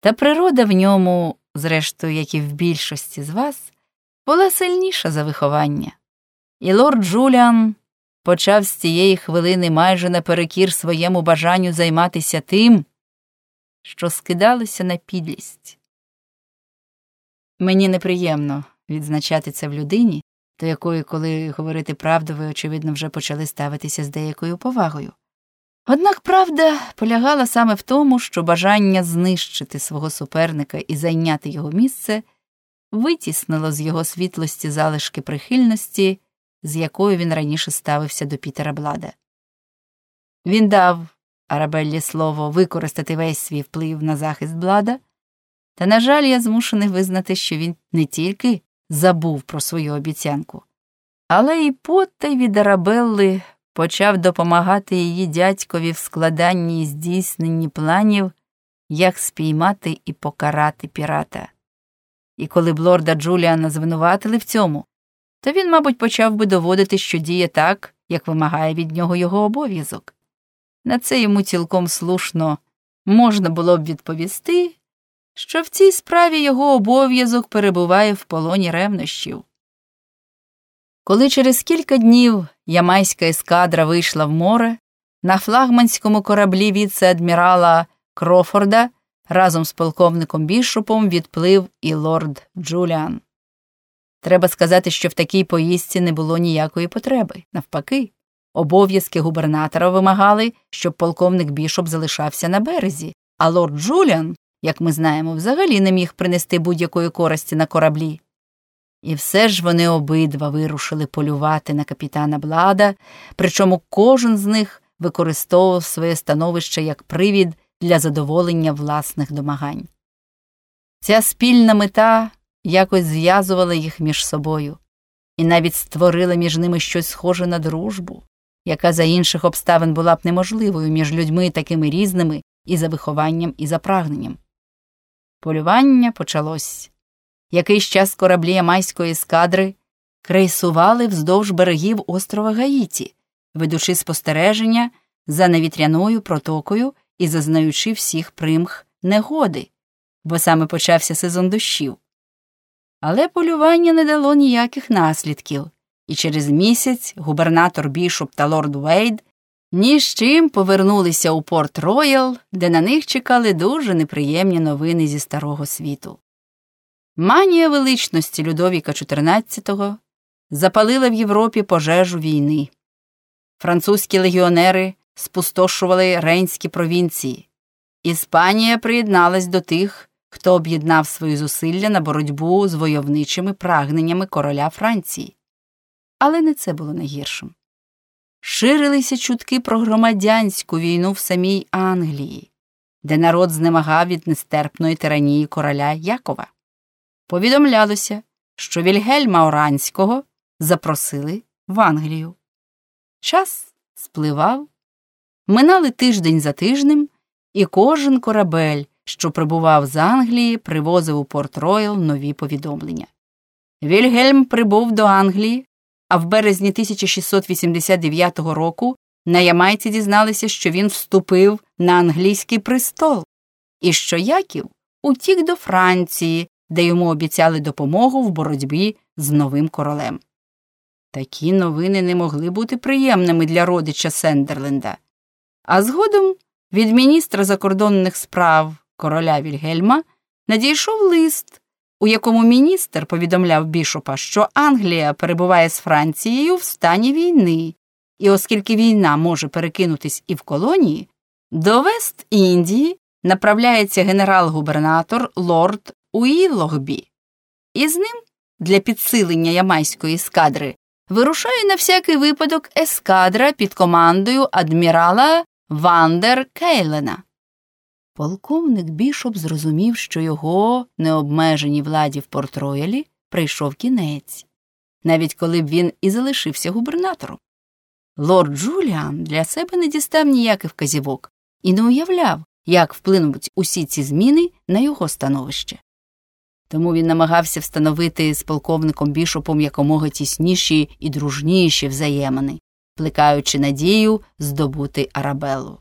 Та природа в ньому, зрештою, як і в більшості з вас, була сильніша за виховання. І лорд Джуліан почав з цієї хвилини майже наперекір своєму бажанню займатися тим, що скидалося на підлість. Мені неприємно відзначати це в людині, до якої, коли говорити правду, ви, очевидно, вже почали ставитися з деякою повагою. Однак правда полягала саме в тому, що бажання знищити свого суперника і зайняти його місце витіснило з його світлості залишки прихильності, з якою він раніше ставився до Пітера Блада. Він дав Арабеллі слово використати весь свій вплив на захист Блада, та, на жаль, я змушений визнати, що він не тільки забув про свою обіцянку, але й потай від Арабелли почав допомагати її дядькові в складанні і здійсненні планів, як спіймати і покарати пірата. І коли б лорда Джуліана звинуватили в цьому, то він, мабуть, почав би доводити, що діє так, як вимагає від нього його обов'язок. На це йому цілком слушно можна було б відповісти, що в цій справі його обов'язок перебуває в полоні ревнощів. Коли через кілька днів ямайська ескадра вийшла в море, на флагманському кораблі віце-адмірала Крофорда разом з полковником Бішопом відплив і лорд Джуліан. Треба сказати, що в такій поїздці не було ніякої потреби. Навпаки, обов'язки губернатора вимагали, щоб полковник Бішоп залишався на березі, а лорд Джуліан, як ми знаємо, взагалі не міг принести будь-якої користі на кораблі. І все ж вони обидва вирушили полювати на капітана Блада, причому кожен з них використовував своє становище як привід для задоволення власних домагань. Ця спільна мета якось зв'язувала їх між собою і навіть створила між ними щось схоже на дружбу, яка за інших обставин була б неможливою між людьми такими різними і за вихованням, і за прагненням. Полювання почалось. Якийсь час кораблі ямайської ескадри крейсували вздовж берегів острова Гаїті, ведучи спостереження за Навітряною протокою і зазнаючи всіх примх негоди, бо саме почався сезон дощів. Але полювання не дало ніяких наслідків, і через місяць губернатор Бішоп та лорд Вейд ні з чим повернулися у Порт Роял, де на них чекали дуже неприємні новини зі старого світу. Манія величності Людовіка XIV запалила в Європі пожежу війни. Французькі легіонери спустошували рейнські провінції. Іспанія приєдналась до тих, хто об'єднав свої зусилля на боротьбу з войовничими прагненнями короля Франції. Але не це було найгіршим. Ширилися чутки про громадянську війну в самій Англії, де народ знемагав від нестерпної тиранії короля Якова. Повідомлялося, що Вільгельма Оранського запросили в Англію. Час спливав, минали тиждень за тижнем, і кожен корабель, що прибував з Англії, привозив у Порт Роял нові повідомлення. Вільгельм прибув до Англії, а в березні 1689 року на Ямайці дізналися, що він вступив на англійський престол, і що Яків утік до Франції, де йому обіцяли допомогу в боротьбі з новим королем. Такі новини не могли бути приємними для родича Сендерленда. А згодом від міністра закордонних справ короля Вільгельма надійшов лист, у якому міністр повідомляв бішопа, що Англія перебуває з Францією в стані війни, і оскільки війна може перекинутись і в колонії, до Вест Індії направляється генерал-губернатор лорд Уіллогбі, і з ним для підсилення ямайської ескадри вирушає на всякий випадок ескадра під командою адмірала Вандер Кейлена. Полковник Бішоп зрозумів, що його необмеженій владі в Порт-Роялі прийшов кінець, навіть коли б він і залишився губернатором. Лорд Джуліан для себе не дістав ніяких вказівок і не уявляв, як вплинуть усі ці зміни на його становище. Тому він намагався встановити з полковником Бішопом якомога тісніші і дружніші взаємини, плекаючи надію здобути Арабелу.